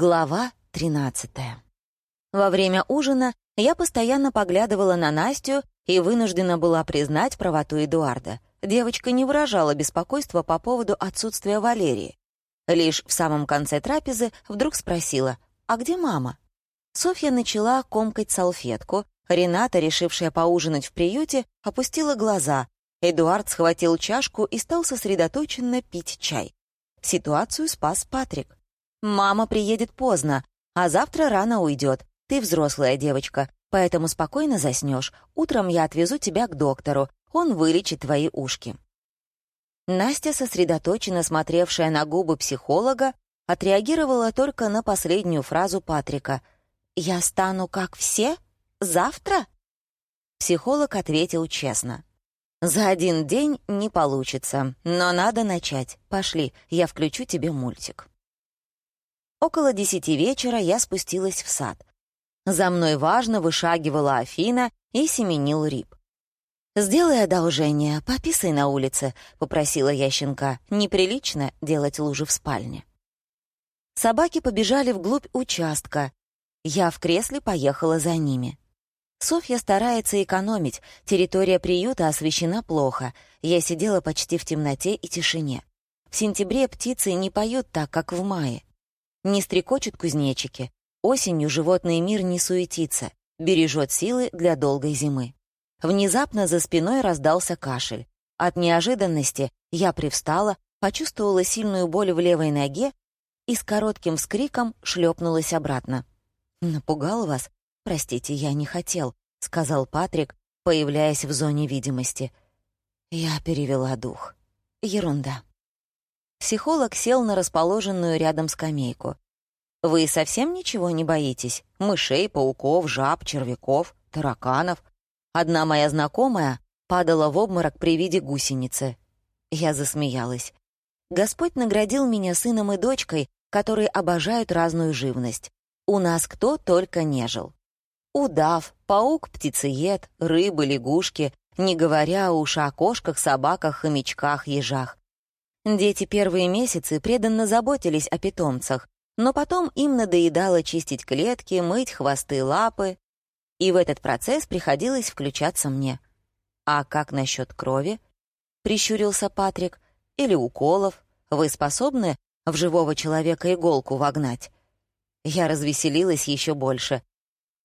Глава 13. Во время ужина я постоянно поглядывала на Настю и вынуждена была признать правоту Эдуарда. Девочка не выражала беспокойства по поводу отсутствия Валерии. Лишь в самом конце трапезы вдруг спросила, «А где мама?» Софья начала комкать салфетку, Рената, решившая поужинать в приюте, опустила глаза. Эдуард схватил чашку и стал сосредоточенно пить чай. Ситуацию спас Патрик. «Мама приедет поздно, а завтра рано уйдет. Ты взрослая девочка, поэтому спокойно заснешь. Утром я отвезу тебя к доктору, он вылечит твои ушки». Настя, сосредоточенно смотревшая на губы психолога, отреагировала только на последнюю фразу Патрика. «Я стану как все? Завтра?» Психолог ответил честно. «За один день не получится, но надо начать. Пошли, я включу тебе мультик». Около десяти вечера я спустилась в сад. За мной важно вышагивала Афина и семенил Рип. «Сделай одолжение, пописай на улице», — попросила я щенка. «Неприлично делать лужи в спальне». Собаки побежали вглубь участка. Я в кресле поехала за ними. Софья старается экономить, территория приюта освещена плохо. Я сидела почти в темноте и тишине. В сентябре птицы не поют так, как в мае. Не стрекочут кузнечики. Осенью животный мир не суетится, бережет силы для долгой зимы. Внезапно за спиной раздался кашель. От неожиданности я привстала, почувствовала сильную боль в левой ноге и с коротким вскриком шлепнулась обратно. «Напугал вас? Простите, я не хотел», — сказал Патрик, появляясь в зоне видимости. Я перевела дух. Ерунда. Психолог сел на расположенную рядом скамейку. «Вы совсем ничего не боитесь? Мышей, пауков, жаб, червяков, тараканов?» Одна моя знакомая падала в обморок при виде гусеницы. Я засмеялась. Господь наградил меня сыном и дочкой, которые обожают разную живность. У нас кто только не жил. Удав, паук-птицеед, рыбы, лягушки, не говоря уж о кошках, собаках, хомячках, ежах. Дети первые месяцы преданно заботились о питомцах, но потом им надоедало чистить клетки, мыть хвосты лапы, и в этот процесс приходилось включаться мне. «А как насчет крови?» — прищурился Патрик. «Или уколов? Вы способны в живого человека иголку вогнать?» Я развеселилась еще больше.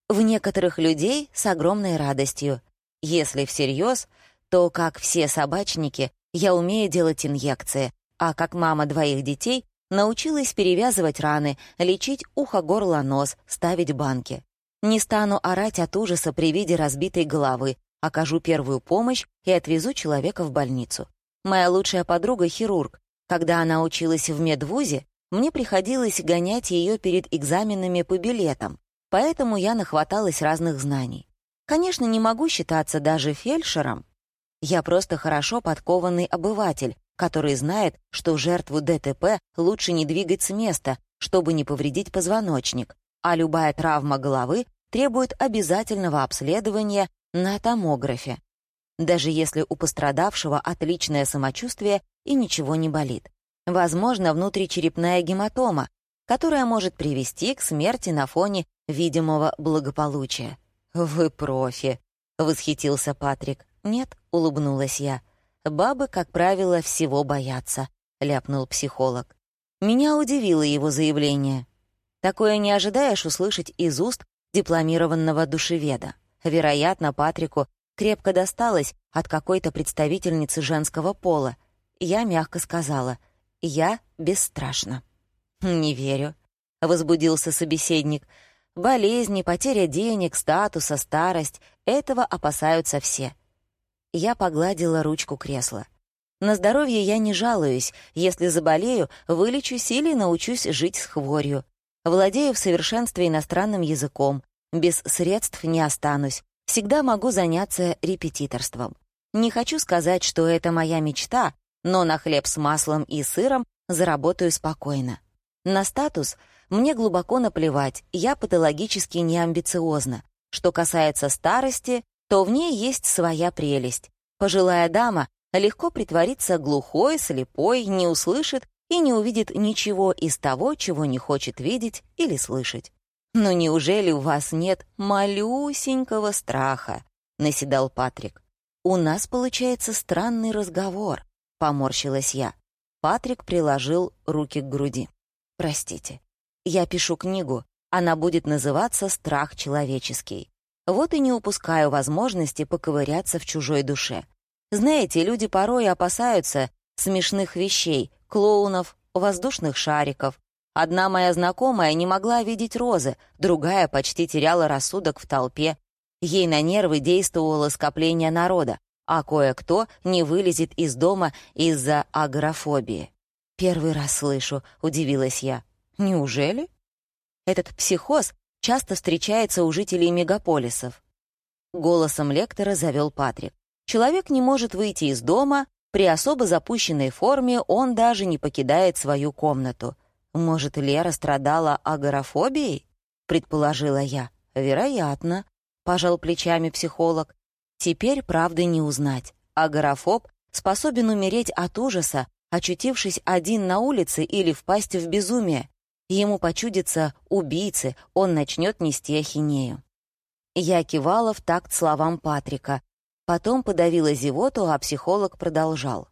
В некоторых людей с огромной радостью. Если всерьез, то, как все собачники, я умею делать инъекции, а как мама двоих детей научилась перевязывать раны, лечить ухо, горло, нос, ставить банки. Не стану орать от ужаса при виде разбитой головы, окажу первую помощь и отвезу человека в больницу. Моя лучшая подруга — хирург. Когда она училась в медвузе, мне приходилось гонять ее перед экзаменами по билетам, поэтому я нахваталась разных знаний. Конечно, не могу считаться даже фельдшером, я просто хорошо подкованный обыватель, который знает, что жертву ДТП лучше не двигать с места, чтобы не повредить позвоночник, а любая травма головы требует обязательного обследования на томографе, даже если у пострадавшего отличное самочувствие и ничего не болит. Возможно, внутричерепная гематома, которая может привести к смерти на фоне видимого благополучия. «Вы профи», — восхитился Патрик. «Нет», — улыбнулась я. «Бабы, как правило, всего боятся», — ляпнул психолог. Меня удивило его заявление. Такое не ожидаешь услышать из уст дипломированного душеведа. Вероятно, Патрику крепко досталось от какой-то представительницы женского пола. Я мягко сказала, «Я бесстрашна». «Не верю», — возбудился собеседник. «Болезни, потеря денег, статуса, старость — этого опасаются все. Я погладила ручку кресла. На здоровье я не жалуюсь. Если заболею, вылечусь или научусь жить с хворью. Владею в совершенстве иностранным языком. Без средств не останусь. Всегда могу заняться репетиторством. Не хочу сказать, что это моя мечта, но на хлеб с маслом и сыром заработаю спокойно. На статус мне глубоко наплевать, я патологически неамбициозна. Что касается старости, то в ней есть своя прелесть. Пожилая дама легко притворится глухой, слепой, не услышит и не увидит ничего из того, чего не хочет видеть или слышать. «Но неужели у вас нет малюсенького страха?» — наседал Патрик. «У нас получается странный разговор», — поморщилась я. Патрик приложил руки к груди. «Простите. Я пишу книгу. Она будет называться «Страх человеческий». Вот и не упускаю возможности поковыряться в чужой душе. Знаете, люди порой опасаются смешных вещей, клоунов, воздушных шариков. Одна моя знакомая не могла видеть розы, другая почти теряла рассудок в толпе. Ей на нервы действовало скопление народа, а кое-кто не вылезет из дома из-за агорафобии. «Первый раз слышу», — удивилась я. «Неужели?» Этот психоз часто встречается у жителей мегаполисов. Голосом лектора завел Патрик. Человек не может выйти из дома, при особо запущенной форме он даже не покидает свою комнату. Может, Лера страдала агорафобией? Предположила я. Вероятно, пожал плечами психолог. Теперь правды не узнать. Агорафоб способен умереть от ужаса, очутившись один на улице или впасть в безумие. Ему почудится убийцы, он начнет нести ахинею. Я кивала в такт словам Патрика, Потом подавила зевоту, а психолог продолжал.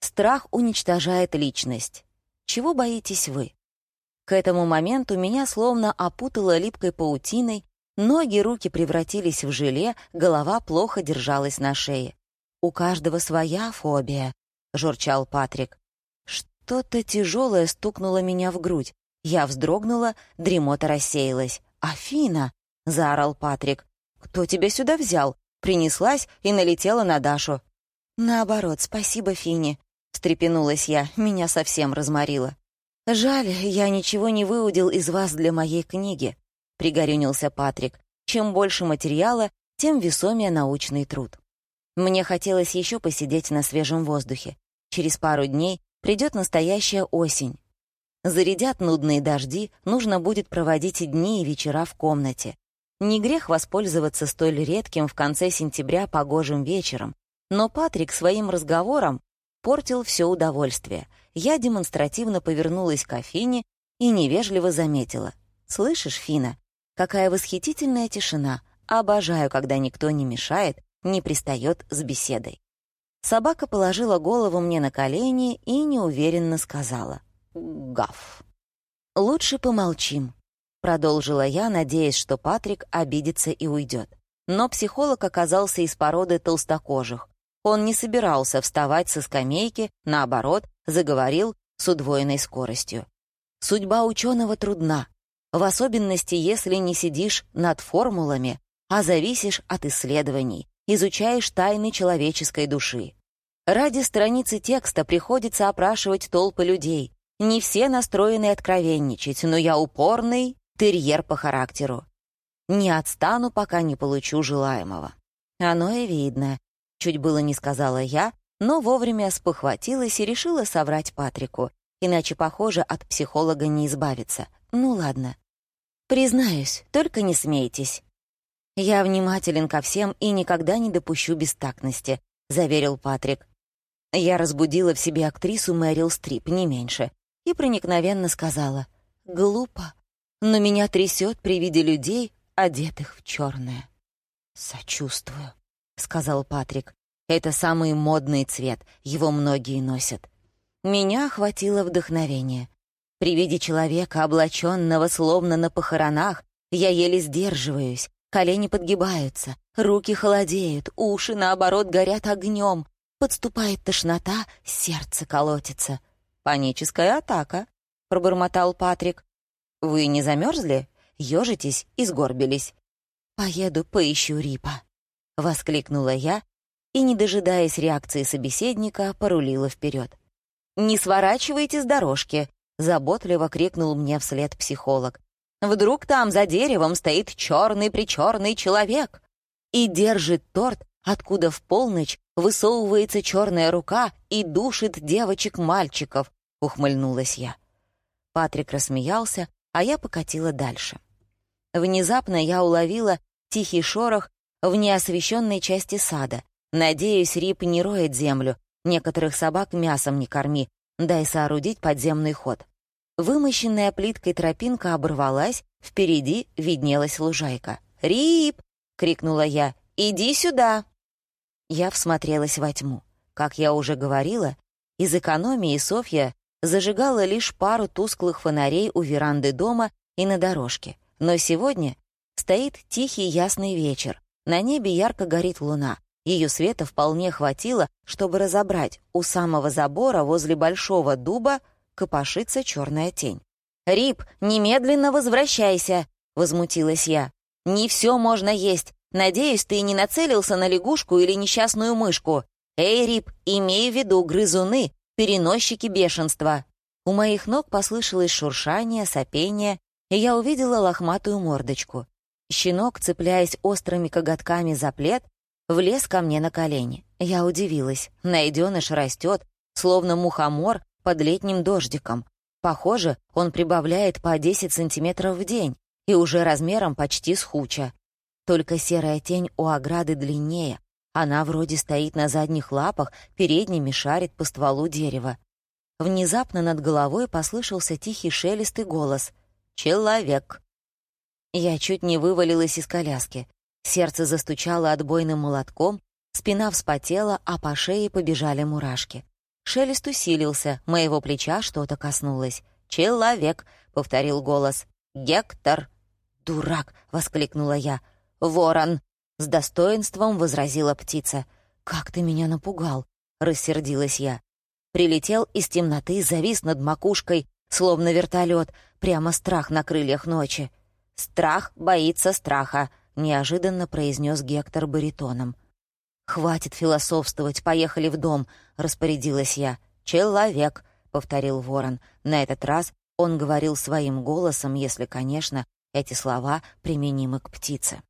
«Страх уничтожает личность. Чего боитесь вы?» К этому моменту меня словно опутало липкой паутиной, ноги, руки превратились в желе, голова плохо держалась на шее. «У каждого своя фобия», — журчал Патрик. Что-то тяжелое стукнуло меня в грудь. Я вздрогнула, дремота рассеялась. «Афина!» — заорал Патрик. «Кто тебя сюда взял? принеслась и налетела на Дашу. «Наоборот, спасибо, Фини», — встрепенулась я, меня совсем разморило. «Жаль, я ничего не выудил из вас для моей книги», — пригорюнился Патрик. «Чем больше материала, тем весомее научный труд». Мне хотелось еще посидеть на свежем воздухе. Через пару дней придет настоящая осень. Зарядят нудные дожди, нужно будет проводить дни и вечера в комнате. Не грех воспользоваться столь редким в конце сентября погожим вечером, но Патрик своим разговором портил все удовольствие. Я демонстративно повернулась к Афине и невежливо заметила. «Слышишь, Фина, какая восхитительная тишина. Обожаю, когда никто не мешает, не пристает с беседой». Собака положила голову мне на колени и неуверенно сказала «Гав». «Лучше помолчим. Продолжила я, надеясь, что Патрик обидится и уйдет. Но психолог оказался из породы толстокожих. Он не собирался вставать со скамейки, наоборот, заговорил с удвоенной скоростью. Судьба ученого трудна, в особенности, если не сидишь над формулами, а зависишь от исследований, изучаешь тайны человеческой души. Ради страницы текста приходится опрашивать толпы людей. Не все настроены откровенничать, но я упорный терьер по характеру. Не отстану, пока не получу желаемого. Оно и видно. Чуть было не сказала я, но вовремя спохватилась и решила соврать Патрику, иначе, похоже, от психолога не избавиться. Ну ладно. Признаюсь, только не смейтесь. Я внимателен ко всем и никогда не допущу бестактности, заверил Патрик. Я разбудила в себе актрису Мэрил Стрип, не меньше, и проникновенно сказала «Глупо, но меня трясет при виде людей, одетых в черное. «Сочувствую», — сказал Патрик. «Это самый модный цвет, его многие носят». Меня охватило вдохновение. При виде человека, облаченного словно на похоронах, я еле сдерживаюсь, колени подгибаются, руки холодеют, уши, наоборот, горят огнем, подступает тошнота, сердце колотится. «Паническая атака», — пробормотал Патрик. «Вы не замерзли? Ёжитесь и сгорбились». «Поеду поищу Рипа», — воскликнула я и, не дожидаясь реакции собеседника, порулила вперед. «Не сворачивайте с дорожки», — заботливо крикнул мне вслед психолог. «Вдруг там за деревом стоит черный-причерный человек и держит торт, откуда в полночь высовывается черная рука и душит девочек-мальчиков», — ухмыльнулась я. Патрик рассмеялся, а я покатила дальше. Внезапно я уловила тихий шорох в неосвещенной части сада. Надеюсь, Рип не роет землю. Некоторых собак мясом не корми. дай соорудить подземный ход. Вымощенная плиткой тропинка оборвалась, впереди виднелась лужайка. «Рип!» — крикнула я. «Иди сюда!» Я всмотрелась во тьму. Как я уже говорила, из экономии Софья зажигала лишь пару тусклых фонарей у веранды дома и на дорожке. Но сегодня стоит тихий ясный вечер. На небе ярко горит луна. Ее света вполне хватило, чтобы разобрать, у самого забора возле большого дуба копошится черная тень. «Рип, немедленно возвращайся!» — возмутилась я. «Не все можно есть. Надеюсь, ты не нацелился на лягушку или несчастную мышку. Эй, Рип, имей в виду грызуны, переносчики бешенства». У моих ног послышалось шуршание, сопение, и я увидела лохматую мордочку. Щенок, цепляясь острыми коготками за плед, влез ко мне на колени. Я удивилась. Найденыш растет, словно мухомор под летним дождиком. Похоже, он прибавляет по 10 сантиметров в день и уже размером почти с хуча. Только серая тень у ограды длиннее. Она вроде стоит на задних лапах, передними шарит по стволу дерева. Внезапно над головой послышался тихий шелест и голос. «Человек!» Я чуть не вывалилась из коляски. Сердце застучало отбойным молотком, спина вспотела, а по шее побежали мурашки. Шелест усилился, моего плеча что-то коснулось. «Человек!» — повторил голос. «Гектор!» «Дурак!» — воскликнула я. «Ворон!» — с достоинством возразила птица. «Как ты меня напугал!» — рассердилась я. Прилетел из темноты, завис над макушкой, словно вертолет, прямо страх на крыльях ночи. «Страх боится страха», — неожиданно произнес Гектор баритоном. «Хватит философствовать, поехали в дом», — распорядилась я. «Человек», — повторил ворон. На этот раз он говорил своим голосом, если, конечно, эти слова применимы к птице.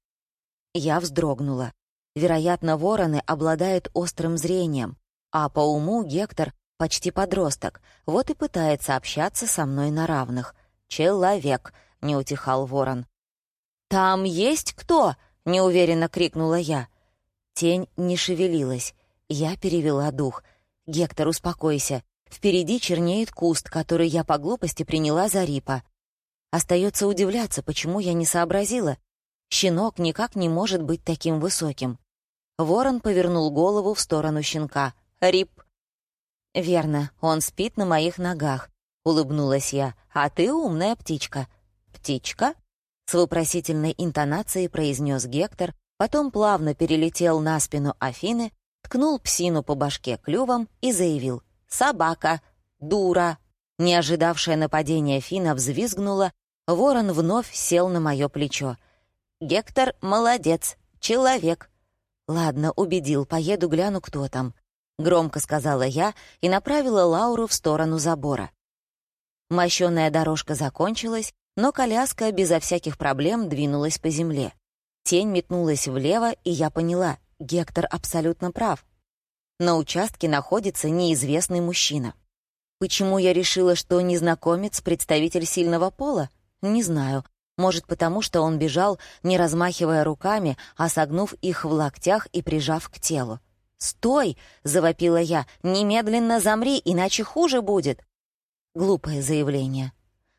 Я вздрогнула. Вероятно, вороны обладают острым зрением, а по уму Гектор почти подросток, вот и пытается общаться со мной на равных. «Человек», — не утихал ворон. «Там есть кто?» — неуверенно крикнула я. Тень не шевелилась. Я перевела дух. «Гектор, успокойся. Впереди чернеет куст, который я по глупости приняла за рипа. Остается удивляться, почему я не сообразила. Щенок никак не может быть таким высоким». Ворон повернул голову в сторону щенка. «Рип». «Верно, он спит на моих ногах», — улыбнулась я. «А ты умная птичка». «Птичка?» С вопросительной интонацией произнес Гектор, потом плавно перелетел на спину Афины, ткнул псину по башке клювом и заявил «Собака! Дура!». Не ожидавшая нападения Фина взвизгнула, ворон вновь сел на мое плечо. «Гектор молодец, человек!» «Ладно, убедил, поеду гляну, кто там», — громко сказала я и направила Лауру в сторону забора. Мощёная дорожка закончилась, но коляска безо всяких проблем двинулась по земле. Тень метнулась влево, и я поняла, Гектор абсолютно прав. На участке находится неизвестный мужчина. Почему я решила, что незнакомец — представитель сильного пола? Не знаю. Может, потому что он бежал, не размахивая руками, а согнув их в локтях и прижав к телу. «Стой!» — завопила я. «Немедленно замри, иначе хуже будет!» Глупое заявление.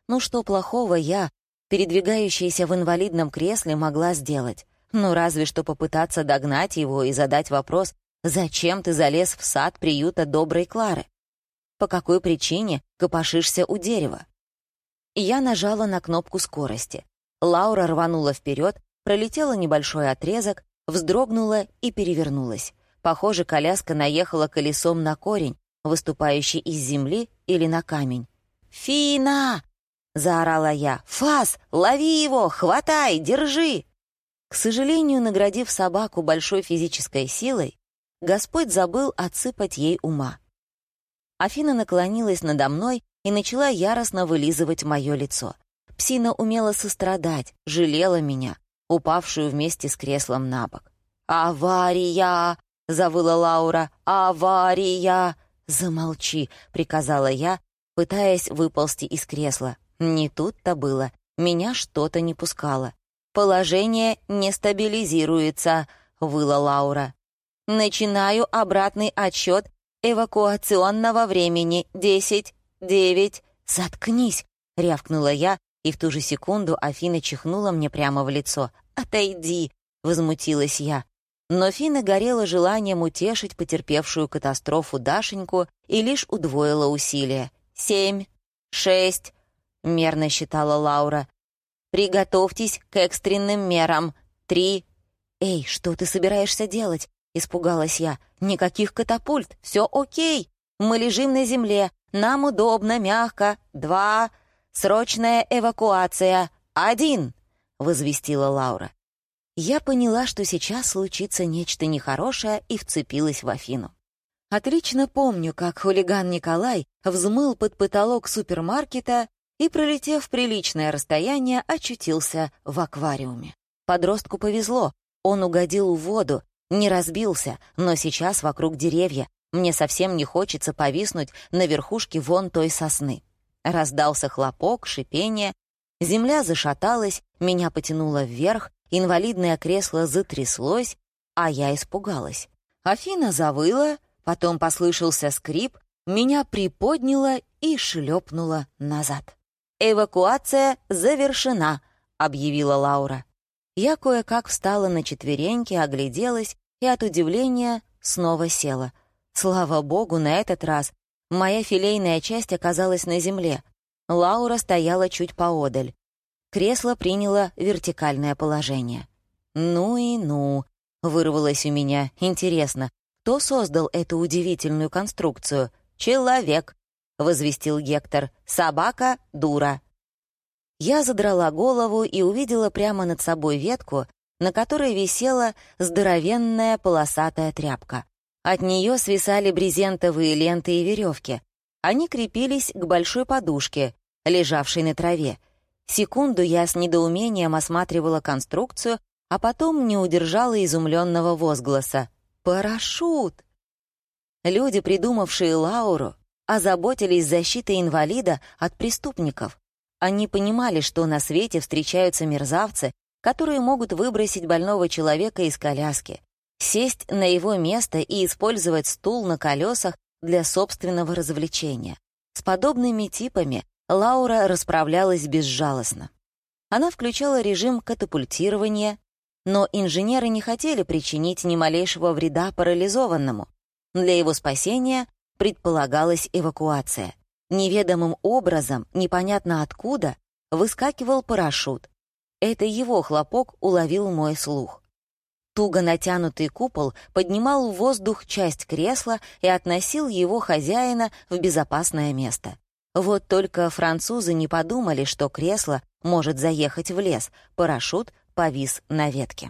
Ну что плохого я, передвигающаяся в инвалидном кресле, могла сделать? Ну разве что попытаться догнать его и задать вопрос, зачем ты залез в сад приюта доброй Клары? По какой причине копошишься у дерева? Я нажала на кнопку скорости. Лаура рванула вперед, пролетела небольшой отрезок, вздрогнула и перевернулась. Похоже, коляска наехала колесом на корень, выступающий из земли или на камень. «Фина!» заорала я. «Фас, лови его! Хватай! Держи!» К сожалению, наградив собаку большой физической силой, Господь забыл отсыпать ей ума. Афина наклонилась надо мной и начала яростно вылизывать мое лицо. Псина умела сострадать, жалела меня, упавшую вместе с креслом на бок. «Авария!» — завыла Лаура. «Авария!» «Замолчи!» — приказала я, пытаясь выползти из кресла. Не тут-то было. Меня что-то не пускало. «Положение не стабилизируется», — выла Лаура. «Начинаю обратный отсчет эвакуационного времени. Десять, девять...» «Заткнись!» — рявкнула я, и в ту же секунду Афина чихнула мне прямо в лицо. «Отойди!» — возмутилась я. Но Фина горела желанием утешить потерпевшую катастрофу Дашеньку и лишь удвоила усилия. «Семь, шесть», — мерно считала Лаура. «Приготовьтесь к экстренным мерам. Три». «Эй, что ты собираешься делать?» — испугалась я. «Никаких катапульт, все окей. Мы лежим на земле, нам удобно, мягко. Два. Срочная эвакуация. Один», — возвестила Лаура. Я поняла, что сейчас случится нечто нехорошее, и вцепилась в Афину. Отлично помню, как хулиган Николай взмыл под потолок супермаркета и, пролетев приличное расстояние, очутился в аквариуме. Подростку повезло, он угодил в воду, не разбился, но сейчас вокруг деревья. Мне совсем не хочется повиснуть на верхушке вон той сосны. Раздался хлопок, шипение, земля зашаталась, меня потянуло вверх, Инвалидное кресло затряслось, а я испугалась. Афина завыла, потом послышался скрип, меня приподняло и шлепнуло назад. «Эвакуация завершена», — объявила Лаура. Я кое-как встала на четвереньки, огляделась и от удивления снова села. Слава богу, на этот раз моя филейная часть оказалась на земле. Лаура стояла чуть поодаль. Кресло приняло вертикальное положение. «Ну и ну», — вырвалось у меня. «Интересно, кто создал эту удивительную конструкцию?» «Человек», — возвестил Гектор. «Собака — дура». Я задрала голову и увидела прямо над собой ветку, на которой висела здоровенная полосатая тряпка. От нее свисали брезентовые ленты и веревки. Они крепились к большой подушке, лежавшей на траве, Секунду я с недоумением осматривала конструкцию, а потом не удержала изумленного возгласа. «Парашют!» Люди, придумавшие Лауру, озаботились защитой инвалида от преступников. Они понимали, что на свете встречаются мерзавцы, которые могут выбросить больного человека из коляски, сесть на его место и использовать стул на колесах для собственного развлечения. С подобными типами Лаура расправлялась безжалостно. Она включала режим катапультирования, но инженеры не хотели причинить ни малейшего вреда парализованному. Для его спасения предполагалась эвакуация. Неведомым образом, непонятно откуда, выскакивал парашют. Это его хлопок уловил мой слух. Туго натянутый купол поднимал в воздух часть кресла и относил его хозяина в безопасное место. Вот только французы не подумали, что кресло может заехать в лес, парашют повис на ветке.